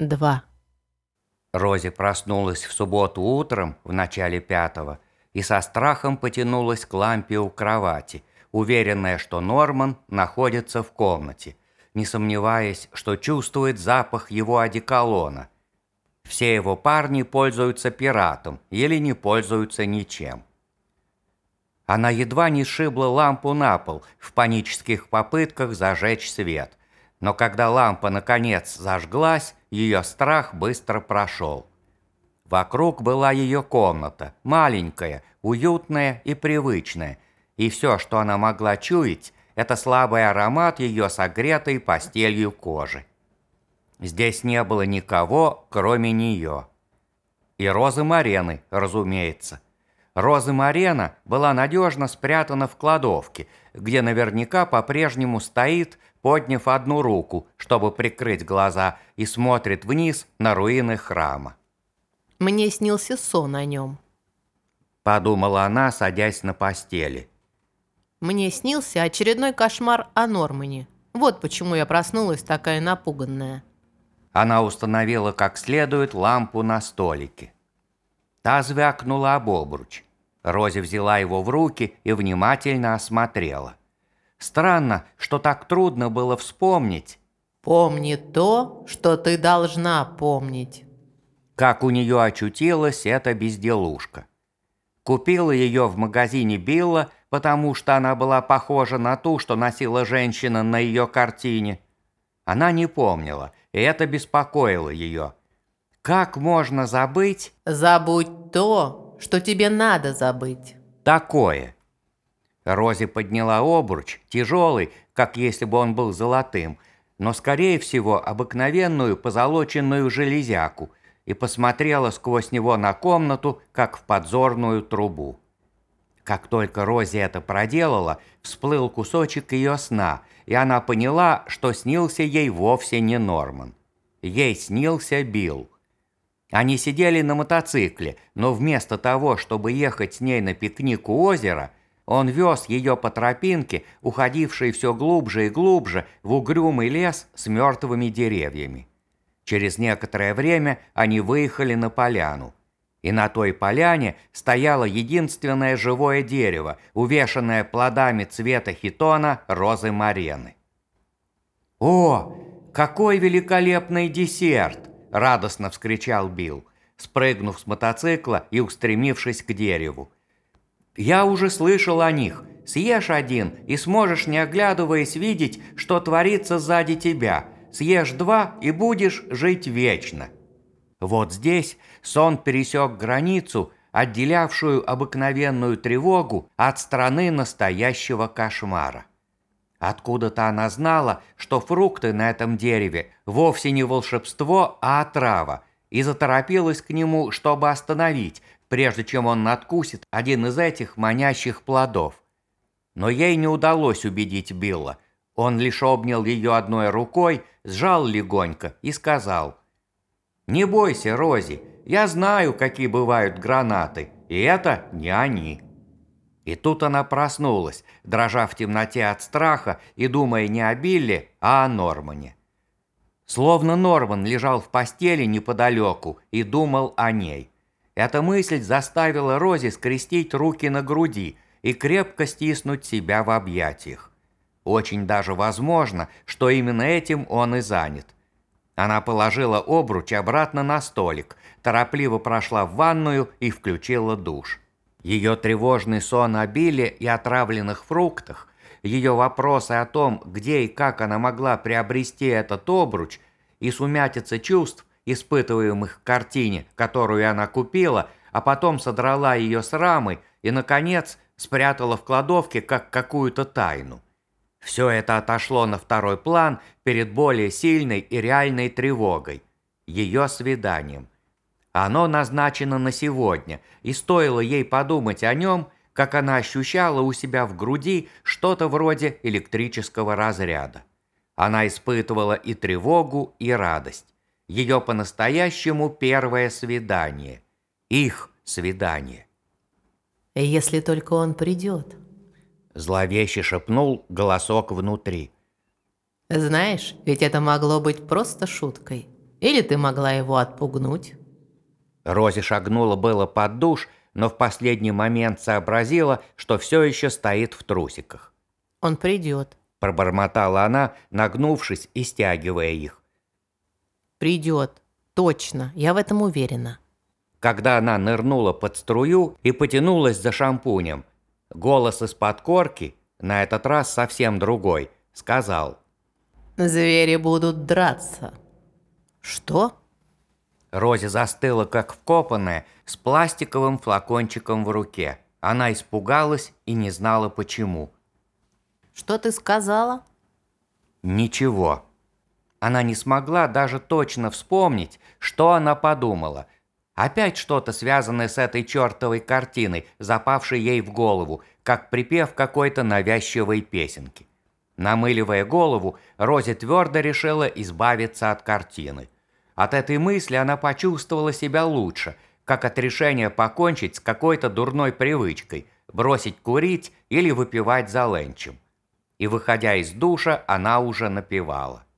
2. Рози проснулась в субботу утром, в начале пятого, и со страхом потянулась к лампе у кровати, уверенная, что Норман находится в комнате, не сомневаясь, что чувствует запах его одеколона. Все его парни пользуются пиратом или не пользуются ничем. Она едва не сшибла лампу на пол в панических попытках зажечь свет, но когда лампа наконец зажглась, ее страх быстро прошел. Вокруг была ее комната, маленькая, уютная и привычная, и все, что она могла чуять, это слабый аромат ее согретой постелью кожи. Здесь не было никого, кроме нее. И Розы Марены, разумеется. Розы Марена была надежно спрятана в кладовке, где наверняка по-прежнему стоит подняв одну руку, чтобы прикрыть глаза, и смотрит вниз на руины храма. Мне снился сон о нем. Подумала она, садясь на постели. Мне снился очередной кошмар о Нормане. Вот почему я проснулась такая напуганная. Она установила как следует лампу на столике. Та звякнула об обруч. Рози взяла его в руки и внимательно осмотрела. Странно, что так трудно было вспомнить. «Помни то, что ты должна помнить». Как у нее очутилась эта безделушка. Купила ее в магазине Билла, потому что она была похожа на ту, что носила женщина на ее картине. Она не помнила, и это беспокоило ее. Как можно забыть... Забудь то, что тебе надо забыть. Такое. Рози подняла обруч, тяжелый, как если бы он был золотым, но, скорее всего, обыкновенную позолоченную железяку, и посмотрела сквозь него на комнату, как в подзорную трубу. Как только Рози это проделала, всплыл кусочек ее сна, и она поняла, что снился ей вовсе не Норман. Ей снился Билл. Они сидели на мотоцикле, но вместо того, чтобы ехать с ней на пикник у озера – он вез ее по тропинке, уходившей все глубже и глубже в угрюмый лес с мертвыми деревьями. Через некоторое время они выехали на поляну. И на той поляне стояло единственное живое дерево, увешанное плодами цвета хитона розы марены. «О, какой великолепный десерт!» – радостно вскричал Билл, спрыгнув с мотоцикла и устремившись к дереву. Я уже слышал о них. Съешь один и сможешь, не оглядываясь, видеть, что творится сзади тебя. Съешь два и будешь жить вечно. Вот здесь сон пересек границу, отделявшую обыкновенную тревогу от страны настоящего кошмара. Откуда-то она знала, что фрукты на этом дереве вовсе не волшебство, а отрава, и заторопилась к нему, чтобы остановить, прежде чем он надкусит один из этих манящих плодов. Но ей не удалось убедить Билла. Он лишь обнял ее одной рукой, сжал легонько и сказал, «Не бойся, Рози, я знаю, какие бывают гранаты, и это не они». И тут она проснулась, дрожа в темноте от страха и думая не о Билле, а о Нормане. Словно Норман лежал в постели неподалеку и думал о ней. Эта мысль заставила Рози скрестить руки на груди и крепко стиснуть себя в объятиях. Очень даже возможно, что именно этим он и занят. Она положила обруч обратно на столик, торопливо прошла в ванную и включила душ. Ее тревожный сон о Билле и отравленных фруктах, ее вопросы о том, где и как она могла приобрести этот обруч, и сумятица чувств испытываемых в картине, которую она купила, а потом содрала ее с рамы и, наконец, спрятала в кладовке как какую-то тайну. Все это отошло на второй план перед более сильной и реальной тревогой – ее свиданием. Оно назначено на сегодня, и стоило ей подумать о нем, как она ощущала у себя в груди что-то вроде электрического разряда. Она испытывала и тревогу, и радость ее по-настоящему первое свидание. Их свидание. «Если только он придет», – зловеще шепнул голосок внутри. «Знаешь, ведь это могло быть просто шуткой. Или ты могла его отпугнуть? Рози шагнула было под душ, но в последний момент сообразила, что все еще стоит в трусиках. Он придет. Пробормотала она, нагнувшись и стягивая их. Придет. Точно, я в этом уверена. Когда она нырнула под струю и потянулась за шампунем, голос из-под корки, на этот раз совсем другой, сказал. «Звери будут драться». «Что?» Рози застыла, как вкопанная, с пластиковым флакончиком в руке. Она испугалась и не знала почему. «Что ты сказала?» Ничего. Она не смогла даже точно вспомнить, что она подумала. Опять что-то связанное с этой чертовой картиной, запавшей ей в голову, как припев какой-то навязчивой песенки. Намыливая голову, Рози твердо решила избавиться от картины. От этой мысли она почувствовала себя лучше, как от решения покончить с какой-то дурной привычкой, бросить курить или выпивать за ленчем. И выходя из душа, она уже напевала.